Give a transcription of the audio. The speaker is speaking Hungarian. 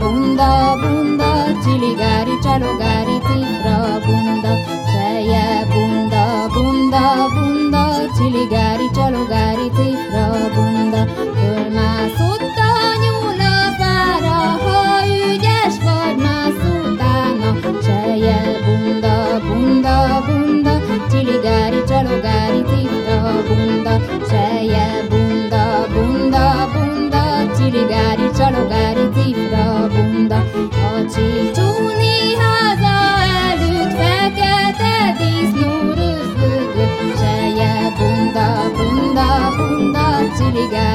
bunda, bunda, csiligari, csalogari, cifra, bunda, seje, bunda, bunda, bunda, csiligari, csalogari, cifra, bunda, fölmászott a nyúl a fára, ha ügyes vagy, mász utána, seje, bunda, bunda, bunda, csiligari, csalogari, cifra, bunda, seje, bunda, bunda, bunda,